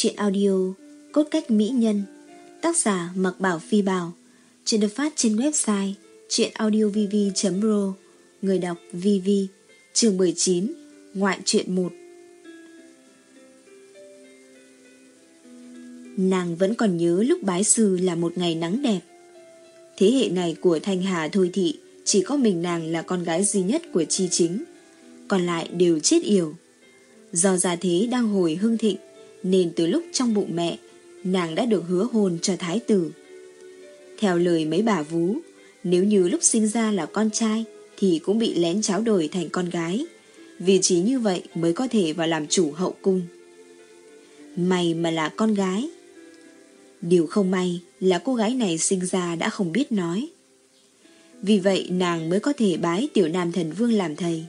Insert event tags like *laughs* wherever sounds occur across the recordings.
truyện chuyện audio Cốt cách mỹ nhân, Tác giả Mặc Bảo Phi Bảo, Chuyện được phát trên website chuyenaudiovv.ro Người đọc VV Trường 19 Ngoại truyện 1 Nàng vẫn còn nhớ lúc bái sư là một ngày nắng đẹp. Thế hệ này của Thanh Hà Thôi Thị Chỉ có mình nàng là con gái duy nhất của Chi Chính, Còn lại đều chết yểu. Do gia thế đang hồi hưng thịnh nên từ lúc trong bụng mẹ Nàng đã được hứa hôn cho thái tử. Theo lời mấy bà vú Nếu như lúc sinh ra là con trai Thì cũng bị lén cháo đổi thành con gái Vì chỉ như vậy mới có thể vào làm chủ hậu cung. May mà là con gái. Điều không may là cô gái này sinh ra đã không biết nói. Vì vậy nàng mới có thể bái tiểu nam thần vương làm thầy.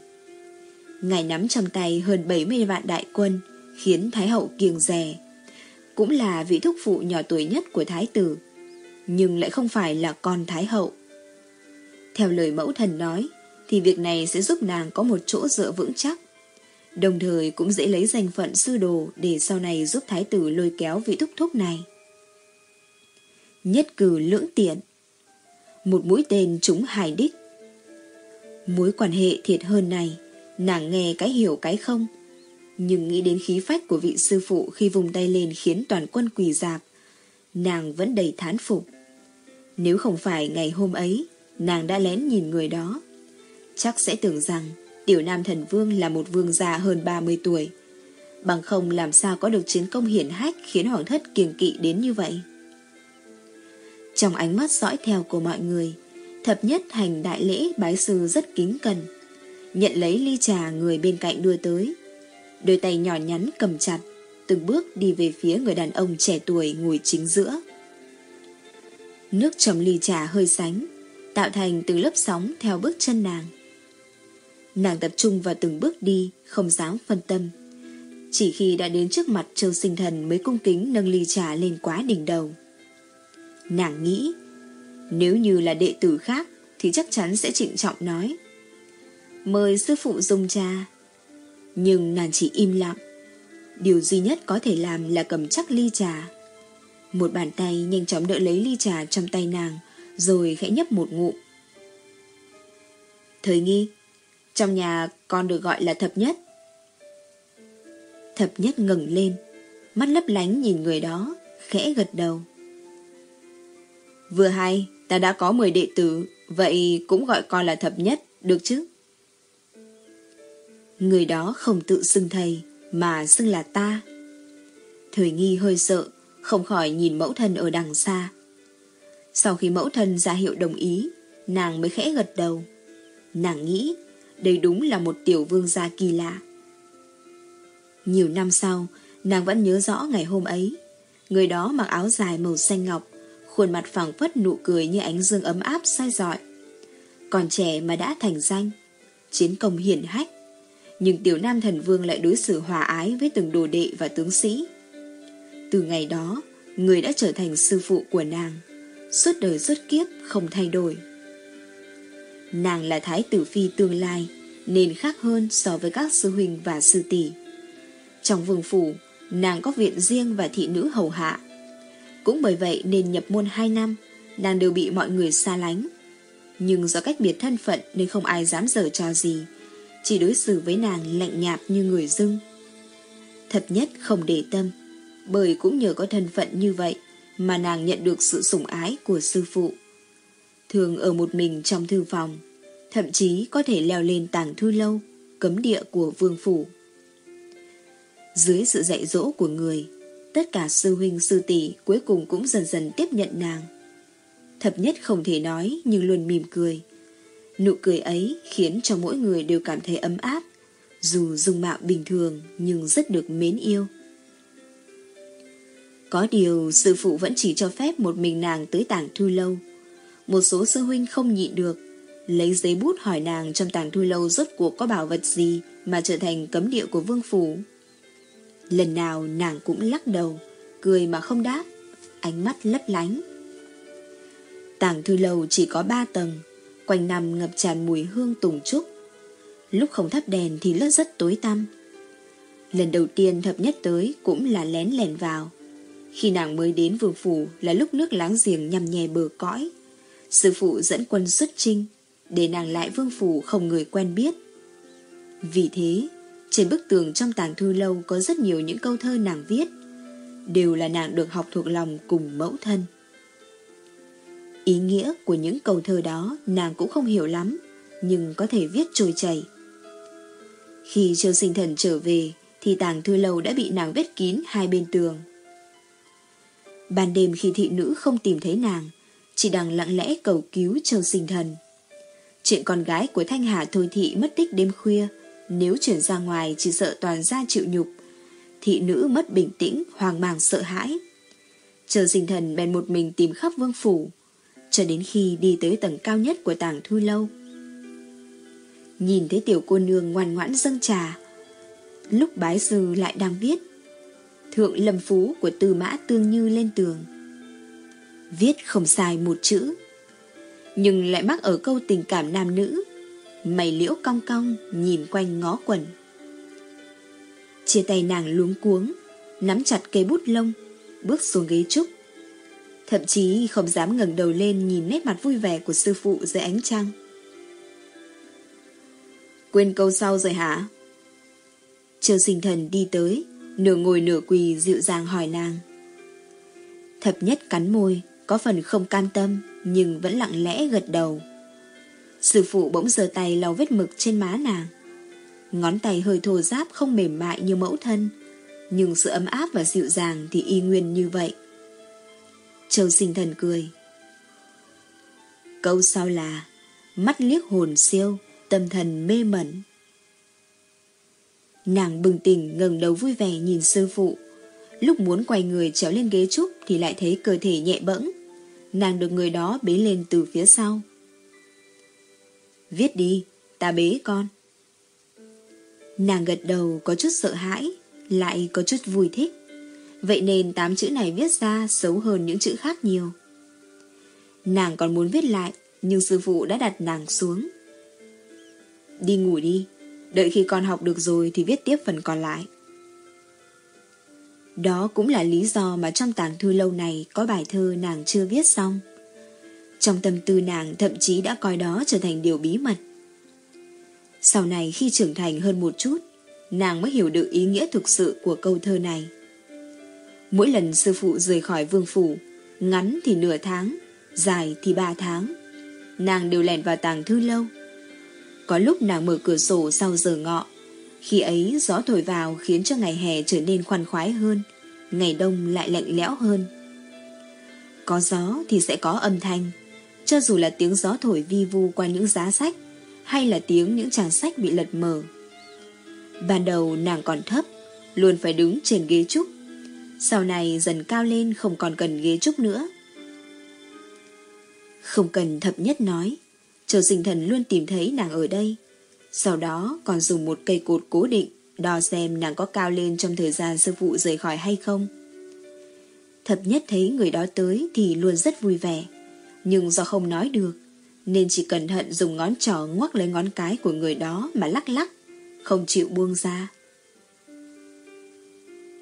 Ngài nắm trong tay hơn 70 vạn đại quân, khiến Thái hậu kiêng rè. Cũng là vị thúc phụ nhỏ tuổi nhất của Thái tử, nhưng lại không phải là con Thái hậu. Theo lời mẫu thần nói, thì việc này sẽ giúp nàng có một chỗ dựa vững chắc. Đồng thời cũng dễ lấy danh phận sư đồ để sau này giúp Thái tử lôi kéo vị thúc thúc này. Nhất cử lưỡng tiện Một mũi tên trúng hai đích Mối quan hệ thiệt hơn này Nàng nghe cái hiểu cái không nhưng nghĩ đến khí phách của vị sư phụ Khi vùng tay lên khiến toàn quân quỳ dạp, Nàng vẫn đầy thán phục. Nếu không phải ngày hôm ấy, Nàng đã lén nhìn người đó. Chắc sẽ tưởng rằng Tiểu Nam Thần Vương là một vương già hơn 30 tuổi. Bằng không làm sao có được chiến công hiển hách Khiến Hoàng thất kiềng kỵ đến như vậy? Trong ánh mắt dõi theo của mọi người, Thập nhất hành đại lễ bái sư rất kính cẩn, nhận lấy ly trà người bên cạnh đưa tới. Đôi tay nhỏ nhắn cầm chặt, từng bước đi về phía người đàn ông trẻ tuổi ngồi chính giữa. Nước trầm ly trà hơi sánh, tạo thành từng lớp sóng theo bước chân nàng. Nàng tập trung vào từng bước đi, không dám phân tâm. Chỉ khi đã đến trước mặt châu sinh thần mới cung kính nâng ly trà lên quá đỉnh đầu. Nàng nghĩ, nếu như là đệ tử khác thì chắc chắn sẽ trịnh trọng nói mời sư phụ dùng trà. Nhưng nàng chỉ im lặng. Điều duy nhất có thể làm là cầm chắc ly trà. Một bàn tay nhanh chóng đỡ lấy ly trà trong tay nàng, rồi khẽ nhấp một ngụm. Thời nghi, trong nhà con được gọi là thập nhất. Thập nhất ngẩng lên, mắt lấp lánh nhìn người đó, khẽ gật đầu. Vừa hay, ta đã có 10 đệ tử, vậy cũng gọi con là thập nhất, được chứ? Người đó không tự xưng thầy, mà xưng là ta. Thời nghi hơi sợ, không khỏi nhìn mẫu thân ở đằng xa. Sau khi mẫu thân ra hiệu đồng ý, nàng mới khẽ gật đầu. Nàng nghĩ, đây đúng là một tiểu vương gia kỳ lạ. Nhiều năm sau, nàng vẫn nhớ rõ ngày hôm ấy. Người đó mặc áo dài màu xanh ngọc, khuôn mặt phẳng phất nụ cười như ánh dương ấm áp sai dọi. Còn trẻ mà đã thành danh, chiến công hiển hách, nhưng tiểu nam thần vương lại đối xử hòa ái với từng đồ đệ và tướng sĩ. Từ ngày đó, người đã trở thành sư phụ của nàng, suốt đời suốt kiếp không thay đổi. Nàng là thái tử phi tương lai, nên khác hơn so với các sư huynh và sư tỷ. Trong vương phủ, nàng có viện riêng và thị nữ hầu hạ. Cũng bởi vậy nên nhập môn 2 năm, nàng đều bị mọi người xa lánh. Nhưng do cách biệt thân phận nên không ai dám dở trò gì, chỉ đối xử với nàng lạnh nhạt như người dưng. Thật nhất không để tâm, bởi cũng nhờ có thân phận như vậy mà nàng nhận được sự sủng ái của sư phụ. Thường ở một mình trong thư phòng, thậm chí có thể leo lên tàng thư lâu, cấm địa của vương phủ. Dưới sự dạy dỗ của người, tất cả sư huynh sư tỷ cuối cùng cũng dần dần tiếp nhận nàng. Thập nhất không thể nói nhưng luôn mỉm cười, Nụ cười ấy khiến cho mỗi người đều cảm thấy ấm áp, dù dung mạo bình thường nhưng rất được mến yêu. Có điều sư phụ vẫn chỉ cho phép một mình nàng tới tảng thu lâu. Một số sư huynh không nhịn được, lấy giấy bút hỏi nàng trong tảng thu lâu rốt cuộc có bảo vật gì mà trở thành cấm địa của vương phủ. Lần nào nàng cũng lắc đầu, cười mà không đáp, ánh mắt lấp lánh. Tảng thư lâu chỉ có ba tầng, quanh năm ngập tràn mùi hương tùng trúc. Lúc không thắp đèn thì lớt rất tối tăm. Lần đầu tiên thập nhất tới cũng là lén lèn vào. Khi nàng mới đến vương phủ là lúc nước láng giềng nhằm nhè bờ cõi. Sư phụ dẫn quân xuất trinh, để nàng lại vương phủ không người quen biết. Vì thế, trên bức tường trong tàng thư lâu có rất nhiều những câu thơ nàng viết, đều là nàng được học thuộc lòng cùng mẫu thân. Ý nghĩa của những câu thơ đó nàng cũng không hiểu lắm, nhưng có thể viết trôi chảy. Khi Châu Sinh Thần trở về, thì tàng thư lâu đã bị nàng vết kín hai bên tường. Ban đêm khi thị nữ không tìm thấy nàng, chỉ đang lặng lẽ cầu cứu Châu Sinh Thần. Chuyện con gái của Thanh Hà Thôi Thị mất tích đêm khuya, nếu chuyển ra ngoài chỉ sợ toàn ra chịu nhục. Thị nữ mất bình tĩnh, hoang mang sợ hãi. Châu Sinh Thần bèn một mình tìm khắp vương phủ, cho đến khi đi tới tầng cao nhất của tàng thu lâu. Nhìn thấy tiểu cô nương ngoan ngoãn dâng trà, lúc bái sư lại đang viết Thượng lâm phú của tư mã tương như lên tường. Viết không sai một chữ, nhưng lại mắc ở câu tình cảm nam nữ. Mày liễu cong cong, nhìn quanh ngó quẩn. Chia tay nàng luống cuống, nắm chặt cây bút lông, bước xuống ghế trúc. Thậm chí không dám ngẩng đầu lên nhìn nét mặt vui vẻ của sư phụ dưới ánh trăng. Quên câu sau rồi hả? Châu sinh thần đi tới, nửa ngồi nửa quỳ dịu dàng hỏi nàng. Thập nhất cắn môi, có phần không cam tâm, nhưng vẫn lặng lẽ gật đầu. Sư phụ bỗng giơ tay lau vết mực trên má nàng. Ngón tay hơi thô giáp không mềm mại như mẫu thân, nhưng sự ấm áp và dịu dàng thì y nguyên như vậy. Châu sinh thần cười. Câu sau là mắt liếc hồn siêu, tâm thần mê mẩn. Nàng bừng tỉnh ngẩng đầu vui vẻ nhìn sư phụ. Lúc muốn quay người trèo lên ghế trúc thì lại thấy cơ thể nhẹ bẫng. Nàng được người đó bế lên từ phía sau. Viết đi, ta bế con. Nàng gật đầu có chút sợ hãi, lại có chút vui thích. Vậy nên tám chữ này viết ra xấu hơn những chữ khác nhiều. Nàng còn muốn viết lại, nhưng sư phụ đã đặt nàng xuống. Đi ngủ đi, Đợi khi con học được rồi thì viết tiếp phần còn lại. Đó cũng là lý do mà trong tàng thư lâu này có bài thơ nàng chưa viết xong. Trong tâm tư nàng thậm chí đã coi đó trở thành điều bí mật. Sau này khi trưởng thành hơn một chút, nàng mới hiểu được ý nghĩa thực sự của câu thơ này. Mỗi lần sư phụ rời khỏi vương phủ, ngắn thì nửa tháng, dài thì ba tháng, nàng đều lẻn vào tàng thư lâu, có lúc nàng mở cửa sổ sau giờ ngọ. Khi ấy gió thổi vào khiến cho ngày hè trở nên khoan khoái hơn, ngày đông lại lạnh lẽo hơn. Có gió thì sẽ có âm thanh, cho dù là tiếng gió thổi vi vu qua những giá sách, hay là tiếng những trang sách bị lật mở. Ban đầu nàng còn thấp, luôn phải đứng trên ghế trúc. Sau này dần cao lên không còn cần ghế trúc nữa. Không cần thập nhất nói, Châu sinh thần luôn tìm thấy nàng ở đây. Sau đó còn dùng một cây cột cố định đo xem nàng có cao lên trong thời gian sư phụ rời khỏi hay không. Thập nhất thấy người đó tới thì luôn rất vui vẻ. Nhưng do không nói được, nên chỉ cẩn thận dùng ngón trỏ ngoắc lấy ngón cái của người đó mà lắc lắc, không chịu buông ra.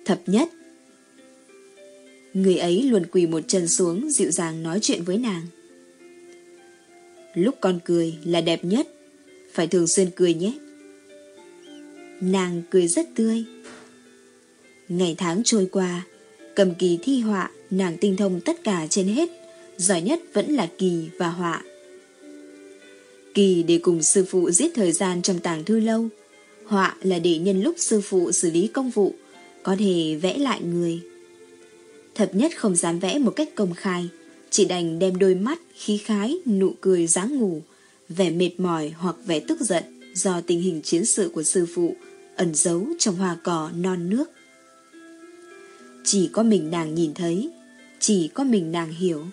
Thập nhất Người ấy luôn quỳ một chân xuống, dịu dàng nói chuyện với nàng. Lúc con cười là đẹp nhất, Phải thường xuyên cười nhé. Nàng cười rất tươi. Ngày tháng trôi qua, Cầm kỳ thi họa, Nàng tinh thông tất cả trên hết, Giỏi nhất vẫn là kỳ và họa. Kỳ để cùng sư phụ giết thời gian trong tàng thư lâu, Họa là để nhân lúc sư phụ xử lý công vụ, Có thể vẽ lại người. Thập nhất không dám vẽ một cách công khai chỉ đành đem đôi mắt, khí khái, nụ cười dáng ngủ, vẻ mệt mỏi hoặc vẻ tức giận do tình hình chiến sự của sư phụ ẩn giấu trong hoa cỏ non nước. Chỉ có mình nàng nhìn thấy, chỉ có mình nàng hiểu.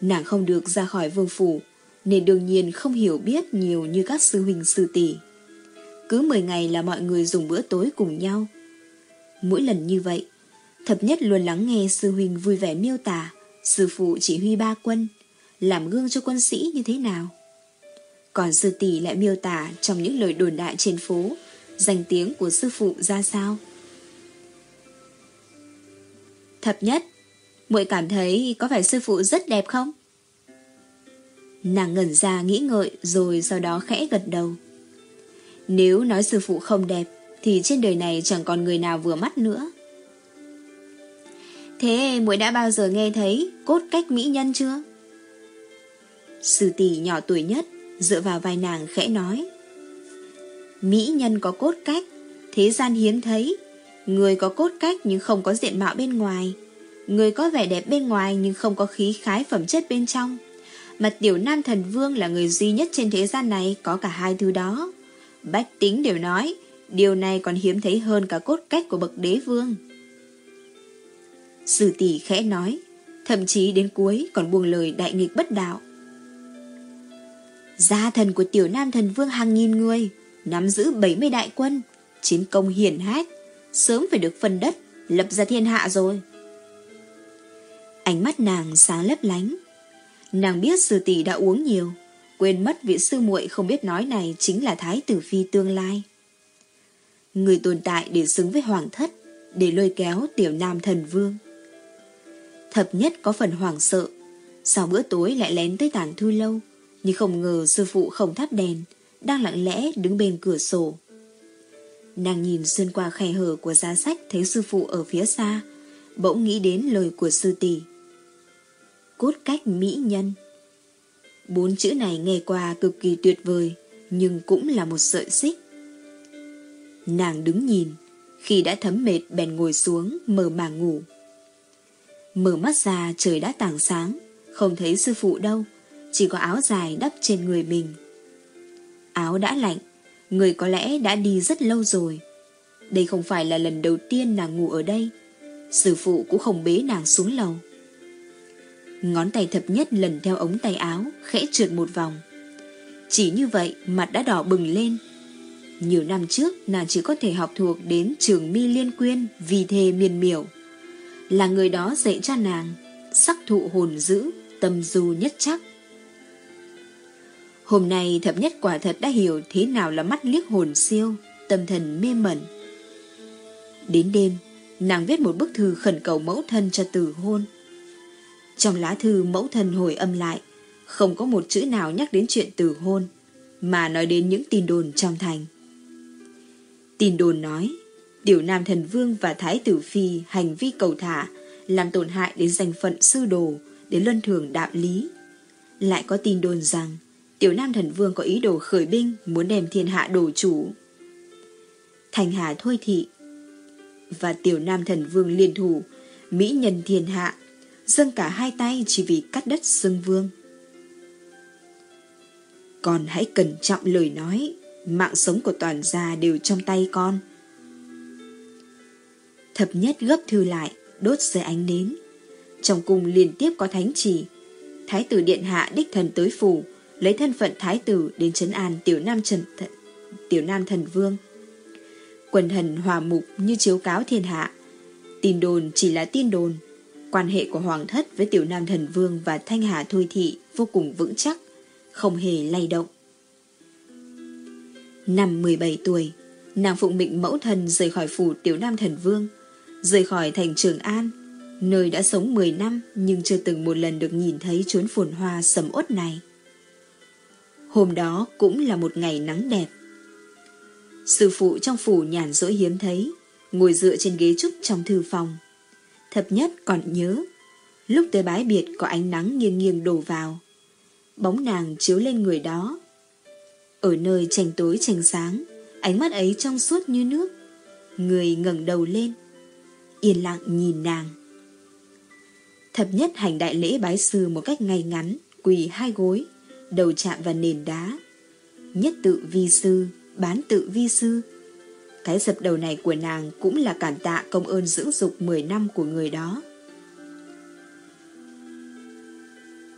Nàng không được ra khỏi vương phủ, nên đương nhiên không hiểu biết nhiều như các sư huynh sư tỷ. Cứ 10 ngày là mọi người dùng bữa tối cùng nhau. Mỗi lần như vậy, thập nhất luôn lắng nghe sư huynh vui vẻ miêu tả sư phụ chỉ huy ba quân, làm gương cho quân sĩ như thế nào. Còn sư tỷ lại miêu tả trong những lời đồn đại trên phố, danh tiếng của sư phụ ra sao? Thập nhất, muội cảm thấy có phải sư phụ rất đẹp không? Nàng ngẩn ra nghĩ ngợi rồi sau đó khẽ gật đầu. Nếu nói sư phụ không đẹp thì trên đời này chẳng còn người nào vừa mắt nữa. Thế muội đã bao giờ nghe thấy cốt cách mỹ nhân chưa? Sư tỷ nhỏ tuổi nhất dựa vào vai nàng khẽ nói. Mỹ nhân có cốt cách, thế gian hiếm thấy. Người có cốt cách nhưng không có diện mạo bên ngoài. Người có vẻ đẹp bên ngoài nhưng không có khí khái phẩm chất bên trong. Mà tiểu nam thần vương là người duy nhất trên thế gian này có cả hai thứ đó. Bách tính đều nói, điều này còn hiếm thấy hơn cả cốt cách của bậc đế vương. Sử tỷ khẽ nói, thậm chí đến cuối còn buông lời đại nghịch bất đạo. Gia thần của tiểu nam thần vương hàng nghìn người, nắm giữ 70 đại quân, chiến công hiển hách, sớm phải được phần đất, lập ra thiên hạ rồi. Ánh mắt nàng sáng lấp lánh. Nàng biết sư tỷ đã uống nhiều, quên mất vị sư muội không biết nói này chính là thái tử phi tương lai. Người tồn tại để xứng với hoàng thất, để lôi kéo tiểu nam thần vương. Thập nhất có phần hoảng sợ, sau bữa tối lại lén tới tàn thư lâu, nhưng không ngờ sư phụ không thắp đèn, đang lặng lẽ đứng bên cửa sổ. Nàng nhìn xuyên qua khe hở của giá sách thấy sư phụ ở phía xa, bỗng nghĩ đến lời của sư tỷ. Cốt cách mỹ nhân. Bốn chữ này nghe qua cực kỳ tuyệt vời, nhưng cũng là một sợi xích. Nàng đứng nhìn, khi đã thấm mệt bèn ngồi xuống, mờ màng ngủ. Mở mắt ra trời đã tảng sáng, không thấy sư phụ đâu, chỉ có áo dài đắp trên người mình. Áo đã lạnh, người có lẽ đã đi rất lâu rồi. Đây không phải là lần đầu tiên nàng ngủ ở đây. Sư phụ cũng không bế nàng xuống lầu. Ngón tay thập nhất lần theo ống tay áo, khẽ trượt một vòng. Chỉ như vậy mặt đã đỏ bừng lên. Nhiều năm trước nàng chỉ có thể học thuộc đến trường mi liên quyên vì thề miền miểu. Là người đó dạy cho nàng, sắc thụ hồn dữ, tâm du nhất chắc. Hôm nay thập nhất quả thật đã hiểu thế nào là mắt liếc hồn siêu, tâm thần mê mẩn. Đến đêm, nàng viết một bức thư khẩn cầu mẫu thân cho từ hôn. Trong lá thư mẫu thân hồi âm lại, không có một chữ nào nhắc đến chuyện từ hôn, mà nói đến những tin đồn trong thành. Tin đồn nói, tiểu nam thần vương và thái tử phi hành vi cầu thả, làm tổn hại đến danh phận sư đồ, đến luân thường đạo lý. Lại có tin đồn rằng, tiểu nam thần vương có ý đồ khởi binh muốn đem thiên hạ đổ chủ. Thành Hà thôi thị và tiểu nam thần vương liên thủ, mỹ nhân thiên hạ, dâng cả hai tay chỉ vì cắt đất xưng vương. Con hãy cẩn trọng lời nói, mạng sống của toàn gia đều trong tay con. Thập nhất gấp thư lại, đốt dưới ánh nến. Trong cung liên tiếp có thánh chỉ. Thái tử điện hạ đích thần tới phủ, lấy thân phận thái tử đến trấn an tiểu nam trần th tiểu nam thần vương. Quần thần hòa mục như chiếu cáo thiên hạ. Tin đồn chỉ là tin đồn. Quan hệ của hoàng thất với tiểu nam thần vương và thanh hà thôi thị vô cùng vững chắc, không hề lay động. Năm 17 tuổi, nàng phụng mệnh mẫu thần rời khỏi phủ tiểu nam thần vương, rời khỏi thành Trường An, nơi đã sống 10 năm nhưng chưa từng một lần được nhìn thấy chốn phồn hoa sầm uất này. Hôm đó cũng là một ngày nắng đẹp. Sư phụ trong phủ nhàn rỗi hiếm thấy, ngồi dựa trên ghế trúc trong thư phòng. Thập nhất còn nhớ, lúc tới bái biệt có ánh nắng nghiêng nghiêng đổ vào. Bóng nàng chiếu lên người đó. Ở nơi tranh tối tranh sáng, ánh mắt ấy trong suốt như nước. Người ngẩng đầu lên, yên lặng nhìn nàng. Thập nhất hành đại lễ bái sư một cách ngay ngắn, quỳ hai gối, đầu chạm vào nền đá. Nhất tự vi sư, bán tự vi sư. Cái dập đầu này của nàng cũng là cảm tạ công ơn dưỡng dục 10 năm của người đó.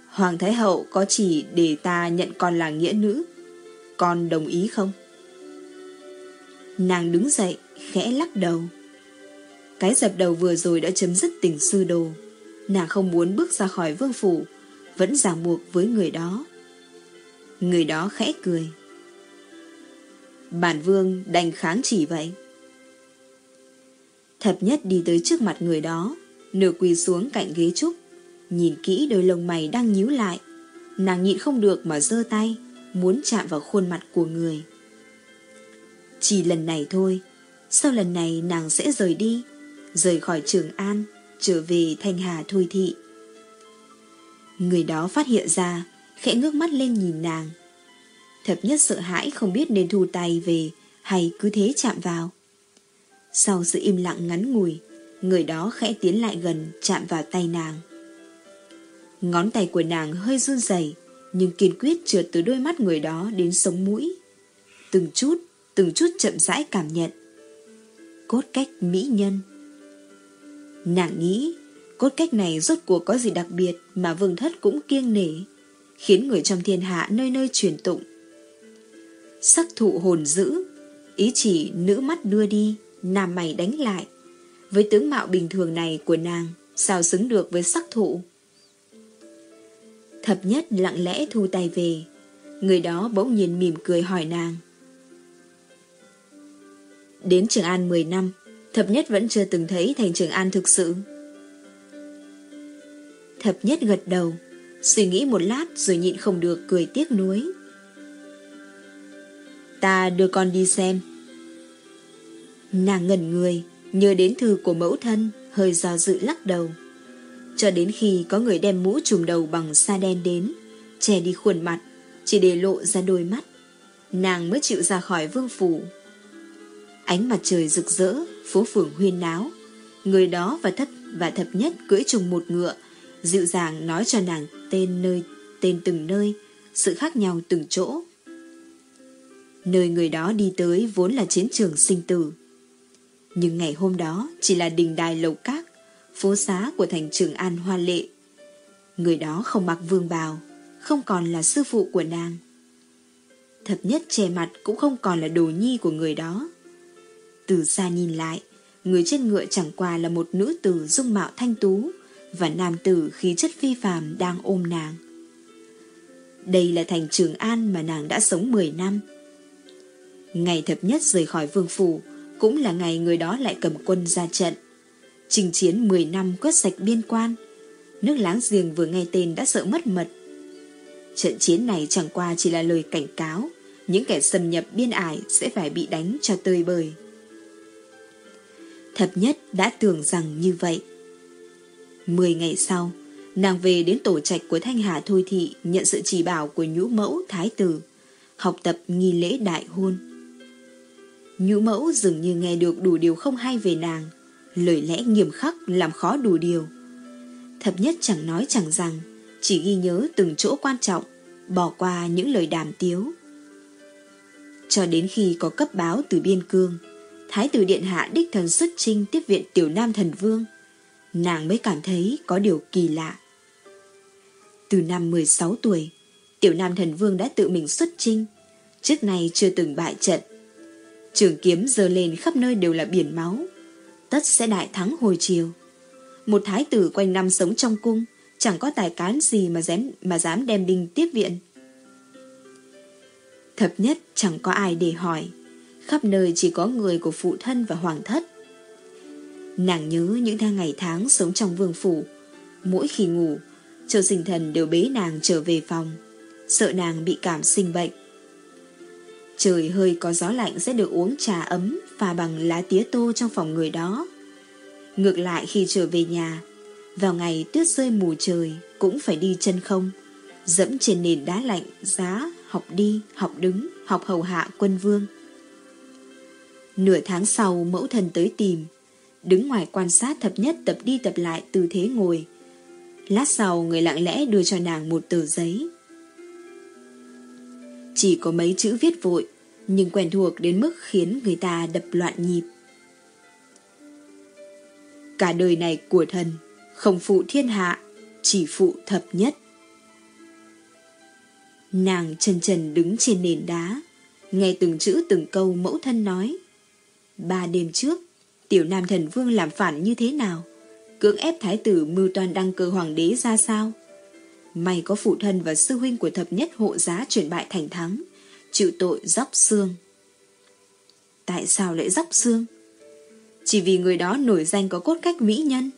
Hoàng Thái Hậu có chỉ để ta nhận con là nghĩa nữ. Con đồng ý không? Nàng đứng dậy, khẽ lắc đầu. Cái dập đầu vừa rồi đã chấm dứt tình sư đồ. Nàng không muốn bước ra khỏi vương phủ, vẫn ràng buộc với người đó. Người đó khẽ cười. Bản vương đành kháng chỉ vậy. Thập nhất đi tới trước mặt người đó, nửa quỳ xuống cạnh ghế trúc, nhìn kỹ đôi lông mày đang nhíu lại. Nàng nhịn không được mà giơ tay, muốn chạm vào khuôn mặt của người. Chỉ lần này thôi, sau lần này nàng sẽ rời đi, rời khỏi Trường An, trở về Thanh Hà Thôi Thị. Người đó phát hiện ra, khẽ ngước mắt lên nhìn nàng. Thập nhất sợ hãi không biết nên thu tay về hay cứ thế chạm vào. Sau sự im lặng ngắn ngủi, người đó khẽ tiến lại gần chạm vào tay nàng. Ngón tay của nàng hơi run rẩy nhưng kiên quyết trượt từ đôi mắt người đó đến sống mũi. Từng chút, từng chút chậm rãi cảm nhận. Cốt cách mỹ nhân. Nàng nghĩ, cốt cách này rốt cuộc có gì đặc biệt mà vương thất cũng kiêng nể, khiến người trong thiên hạ nơi nơi truyền tụng. Sắc thụ hồn dữ, ý chỉ nữ mắt đưa đi, nam mày đánh lại. Với tướng mạo bình thường này của nàng, sao xứng được với sắc thụ? Thập nhất lặng lẽ thu tay về. Người đó bỗng nhiên mỉm cười hỏi nàng. Đến Trường An 10 năm, Thập nhất vẫn chưa từng thấy thành Trường An thực sự. Thập nhất gật đầu, suy nghĩ một lát rồi nhịn không được cười tiếc nuối. Ta đưa con đi xem. Nàng ngẩn người, nhớ đến thư của mẫu thân, hơi do dự lắc đầu. Cho đến khi có người đem mũ trùm đầu bằng sa đen đến, che đi khuôn mặt, chỉ để lộ ra đôi mắt. Nàng mới chịu ra khỏi vương phủ. Ánh mặt trời rực rỡ, phố phường huyên náo. Người đó và thất và thập nhất cưỡi trùng một ngựa, dịu dàng nói cho nàng tên nơi, tên từng nơi, sự khác nhau từng chỗ. Nơi người đó đi tới vốn là chiến trường sinh tử. Nhưng ngày hôm đó chỉ là đình đài lầu các, phố xá của thành Trường An hoa lệ. Người đó không mặc vương bào, không còn là sư phụ của nàng. Thập nhất che mặt cũng không còn là đồ nhi của người đó. Từ xa nhìn lại, người trên ngựa chẳng qua là một nữ tử dung mạo thanh tú và nam tử khí chất phi phàm đang ôm nàng. Đây là thành Trường An mà nàng đã sống 10 năm. Ngày thập nhất rời khỏi vương phủ cũng là ngày người đó lại cầm quân ra trận. Trình chiến 10 năm quét sạch biên quan. Nước láng giềng vừa nghe tên đã sợ mất mật. Trận chiến này chẳng qua chỉ là lời cảnh cáo, những kẻ xâm nhập biên ải sẽ phải bị đánh cho tơi bời. Thập nhất đã tưởng rằng như vậy. Mười ngày sau, nàng về đến tổ trạch của Thanh Hà Thôi Thị nhận sự chỉ bảo của nhũ mẫu Thái Tử, học tập nghi lễ đại hôn. Nhũ mẫu dường như nghe được đủ điều không hay về nàng, lời lẽ nghiêm khắc làm khó đủ điều. Thập nhất chẳng nói chẳng rằng, chỉ ghi nhớ từng chỗ quan trọng, bỏ qua những lời đàm tiếu. Cho đến khi có cấp báo từ biên cương, Thái tử Điện Hạ đích thần xuất trinh tiếp viện tiểu nam thần vương, nàng mới cảm thấy có điều kỳ lạ. Từ năm 16 tuổi, tiểu nam thần vương đã tự mình xuất trinh, trước này chưa từng bại trận. Trường kiếm dơ lên khắp nơi đều là biển máu, tất sẽ đại thắng hồi chiều. Một thái tử quanh năm sống trong cung, chẳng có tài cán gì mà dám, mà dám đem binh tiếp viện. Thập nhất chẳng có ai để hỏi, khắp nơi chỉ có người của phụ thân và hoàng thất. Nàng nhớ những tháng ngày tháng sống trong vương phủ, mỗi khi ngủ, Châu sinh thần đều bế nàng trở về phòng, sợ nàng bị cảm sinh bệnh. Trời hơi có gió lạnh sẽ được uống trà ấm pha bằng lá tía tô trong phòng người đó. Ngược lại khi trở về nhà, vào ngày tuyết rơi mù trời cũng phải đi chân không, dẫm trên nền đá lạnh giá, học đi, học đứng, học hầu hạ quân vương. Nửa tháng sau mẫu thần tới tìm, đứng ngoài quan sát thập nhất tập đi tập lại tư thế ngồi. Lát sau người lặng lẽ đưa cho nàng một tờ giấy. Chỉ có mấy chữ viết vội, nhưng quen thuộc đến mức khiến người ta đập loạn nhịp. Cả đời này của thần, không phụ thiên hạ, chỉ phụ thập nhất. Nàng chân trần đứng trên nền đá, nghe từng chữ từng câu mẫu thân nói. Ba đêm trước, tiểu nam thần vương làm phản như thế nào? Cưỡng ép thái tử mưu toàn đăng cơ hoàng đế ra sao? May có phụ thân và sư huynh của thập nhất hộ giá chuyển bại thành thắng, chịu tội dốc xương. tại sao lại dóc xương? Chỉ vì người đó nổi danh có cốt cách mỹ nhân.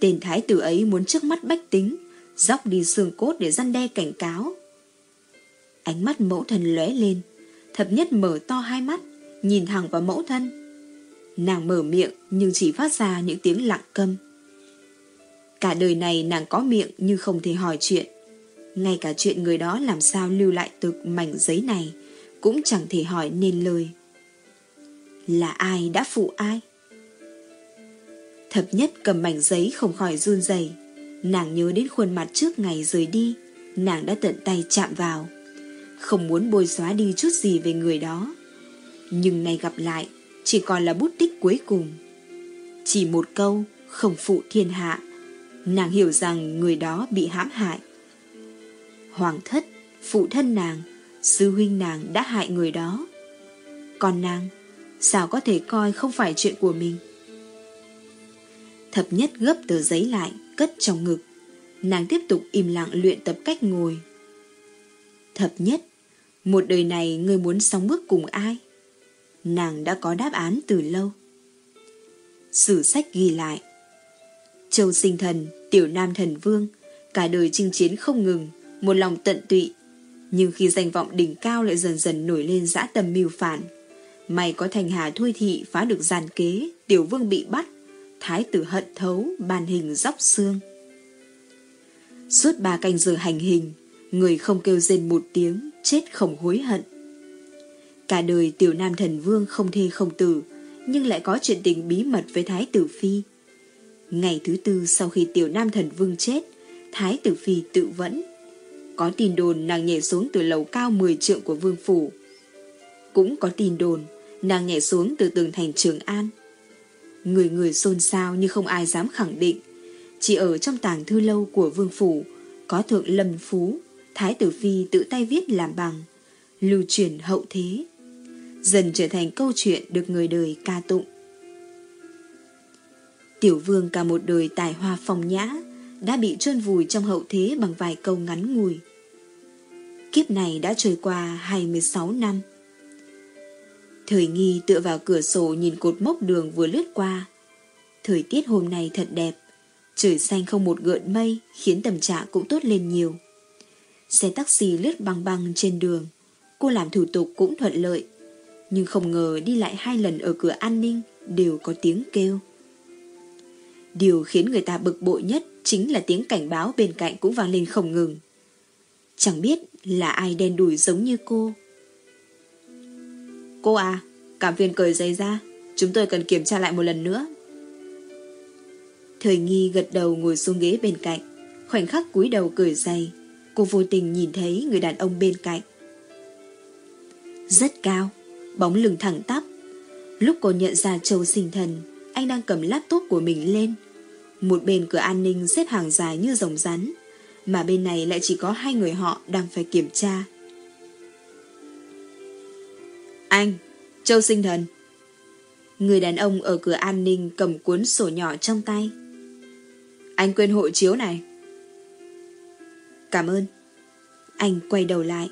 Tên thái tử ấy muốn trước mắt bách tính, dóc đi xương cốt để răn đe cảnh cáo. Ánh mắt mẫu thần lóe lên, thập nhất mở to hai mắt, nhìn thẳng vào mẫu thân. Nàng mở miệng nhưng chỉ phát ra những tiếng lặng câm. Cả đời này nàng có miệng nhưng không thể hỏi chuyện. Ngay cả chuyện người đó làm sao lưu lại tực mảnh giấy này cũng chẳng thể hỏi nên lời. Là ai đã phụ ai? Thập nhất cầm mảnh giấy không khỏi run rẩy Nàng nhớ đến khuôn mặt trước ngày rời đi, Nàng đã tận tay chạm vào Không muốn bôi xóa đi chút gì về người đó nhưng nay gặp lại, Chỉ còn là bút tích cuối cùng. Chỉ một câu, Không phụ thiên hạ, Nàng hiểu rằng người đó bị hãm hại. Hoàng thất, Phụ thân nàng, Sư huynh nàng đã hại người đó. Còn nàng, Sao có thể coi không phải chuyện của mình? Thập nhất gấp tờ giấy lại, Cất trong ngực. Nàng tiếp tục im lặng luyện tập cách ngồi. Thập nhất, Một đời này ngươi muốn sóng bước cùng ai? Nàng đã có đáp án từ lâu. Sử sách ghi lại. Châu sinh thần, Tiểu nam thần vương, Cả đời chinh chiến không ngừng, Một lòng tận tụy. Nhưng khi danh vọng đỉnh cao lại dần dần nổi lên dã tầm mưu phản, May có thành hà thôi thị phá được giàn kế, Tiểu vương bị bắt, Thái tử hận thấu, bàn hình dóc xương. Suốt ba canh giờ hành hình, Người không kêu rên một tiếng, Chết không hối hận. Cả đời tiểu nam thần vương không thê không tử Nhưng lại có chuyện tình bí mật với Thái tử Phi Ngày thứ tư sau khi tiểu nam thần vương chết Thái tử Phi tự vẫn Có tin đồn nàng nhảy xuống từ lầu cao 10 trượng của vương phủ Cũng có tin đồn nàng nhảy xuống từ tường thành Trường An Người người xôn xao nhưng không ai dám khẳng định. Chỉ ở trong tàng thư lâu của vương phủ, có thượng lâm phú, Thái tử Phi tự tay viết làm bằng, lưu truyền hậu thế. Dần trở thành câu chuyện được người đời ca tụng. Tiểu vương cả một đời tài hoa phong nhã, đã bị trơn vùi trong hậu thế bằng vài câu ngắn ngủi. Kiếp này đã trôi qua 26 năm. Thời nghi tựa vào cửa sổ nhìn cột mốc đường vừa lướt qua. Thời tiết hôm nay thật đẹp. Trời xanh không một gợn mây khiến tâm trạng cũng tốt lên nhiều. Xe taxi lướt băng băng trên đường. Cô làm thủ tục cũng thuận lợi. Nhưng không ngờ đi lại hai lần ở cửa an ninh đều có tiếng kêu. Điều khiến người ta bực bội nhất chính là tiếng cảnh báo bên cạnh cũng vang lên không ngừng. Chẳng biết là ai đen đủi giống như cô Cô à, cảm viên cởi giấy ra, chúng tôi cần kiểm tra lại một lần nữa. Thời nghi gật đầu ngồi xuống ghế bên cạnh, khoảnh khắc cúi đầu cởi giày, cô vô tình nhìn thấy người đàn ông bên cạnh. Rất cao, bóng lưng thẳng tắp. Lúc cô nhận ra Châu sinh thần, anh đang cầm laptop của mình lên. Một bên cửa an ninh xếp hàng dài như rồng rắn, mà bên này lại chỉ có hai người họ đang phải kiểm tra. Anh, Châu sinh thần. Người đàn ông ở cửa an ninh cầm cuốn sổ nhỏ trong tay. Anh quên hộ chiếu này. Cảm ơn. Anh quay đầu lại.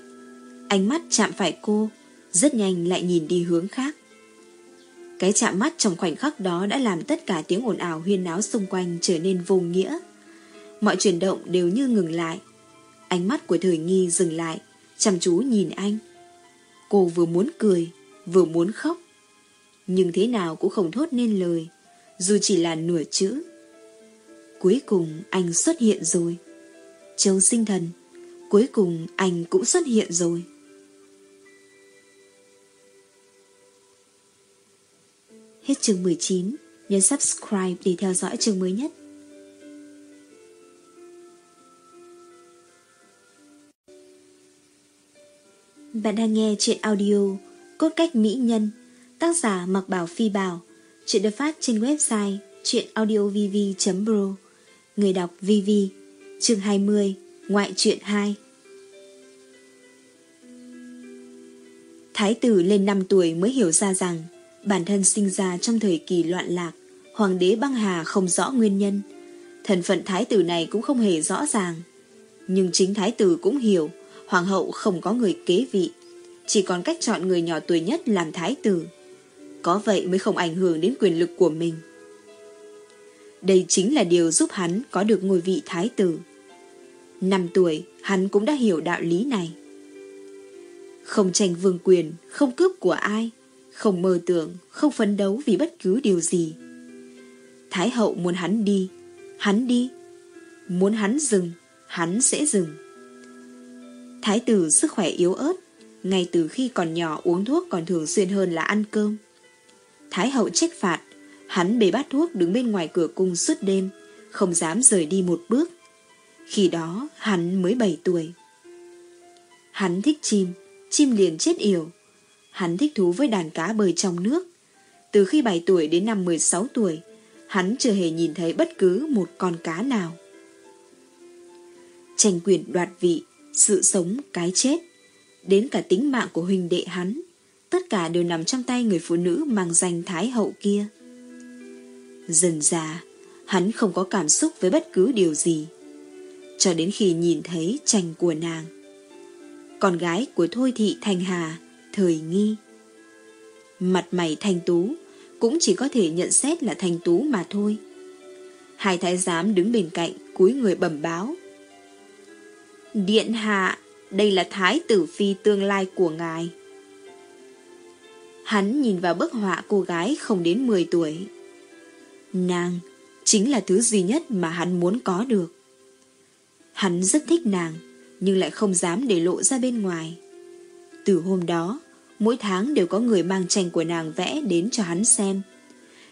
Ánh mắt chạm phải cô, rất nhanh lại nhìn đi hướng khác. Cái chạm mắt trong khoảnh khắc đó đã làm tất cả tiếng ồn ào huyên náo xung quanh trở nên vô nghĩa. Mọi chuyển động đều như ngừng lại. Ánh mắt của thời nghi dừng lại, chăm chú nhìn anh. Cô vừa muốn cười, vừa muốn khóc. Nhưng thế nào cũng không thốt nên lời, dù chỉ là nửa chữ. Cuối cùng anh xuất hiện rồi. Châu sinh thần, cuối cùng anh cũng xuất hiện rồi. Hết chương 19, nhấn subscribe để theo dõi chương mới nhất. Bạn đang nghe chuyện audio Cốt cách mỹ nhân Tác giả Mặc Bảo Phi Bảo. Chuyện được phát trên website chuyenaudiovv.pro Người đọc VV Chương 20 Ngoại truyện 2 Thái tử lên 5 tuổi mới hiểu ra rằng bản thân sinh ra trong thời kỳ loạn lạc Hoàng đế băng hà không rõ nguyên nhân Thần phận thái tử này cũng không hề rõ ràng Nhưng chính thái tử cũng hiểu Hoàng hậu không có người kế vị chỉ còn cách chọn người nhỏ tuổi nhất làm thái tử. Có vậy mới không ảnh hưởng đến quyền lực của mình. Đây chính là điều giúp hắn có được ngôi vị thái tử. Năm tuổi, hắn cũng đã hiểu đạo lý này. Không tranh vương quyền, không cướp của ai, không mơ tưởng, không phấn đấu vì bất cứ điều gì. Thái hậu muốn hắn đi, hắn đi. Muốn hắn dừng, hắn sẽ dừng. Thái tử sức khỏe yếu ớt, ngay từ khi còn nhỏ uống thuốc còn thường xuyên hơn là ăn cơm. Thái hậu trách phạt, hắn bề bát thuốc đứng bên ngoài cửa cung suốt đêm, không dám rời đi một bước. Khi đó hắn mới 7 tuổi. Hắn thích chim, chim liền chết yểu. Hắn thích thú với đàn cá bơi trong nước. Từ khi 7 tuổi đến năm 16 tuổi, hắn chưa hề nhìn thấy bất cứ một con cá nào. Tranh quyền đoạt vị, sự sống, cái chết, đến cả tính mạng của huynh đệ hắn, tất cả đều nằm trong tay người phụ nữ mang danh Thái Hậu kia. Dần già, hắn không có cảm xúc với bất cứ điều gì, cho đến khi nhìn thấy tranh của nàng. Con gái của Thôi Thị thành Hà, thời nghi. Mặt mày thanh tú, cũng chỉ có thể nhận xét là thanh tú mà thôi. Hai thái giám đứng bên cạnh, cúi người bẩm báo. Điện hạ, đây là thái tử phi tương lai của ngài. Hắn nhìn vào bức họa cô gái không đến 10 tuổi. Nàng chính là thứ duy nhất mà hắn muốn có được. Hắn rất thích nàng, nhưng lại không dám để lộ ra bên ngoài. Từ hôm đó, mỗi tháng đều có người mang tranh của nàng vẽ đến cho hắn xem.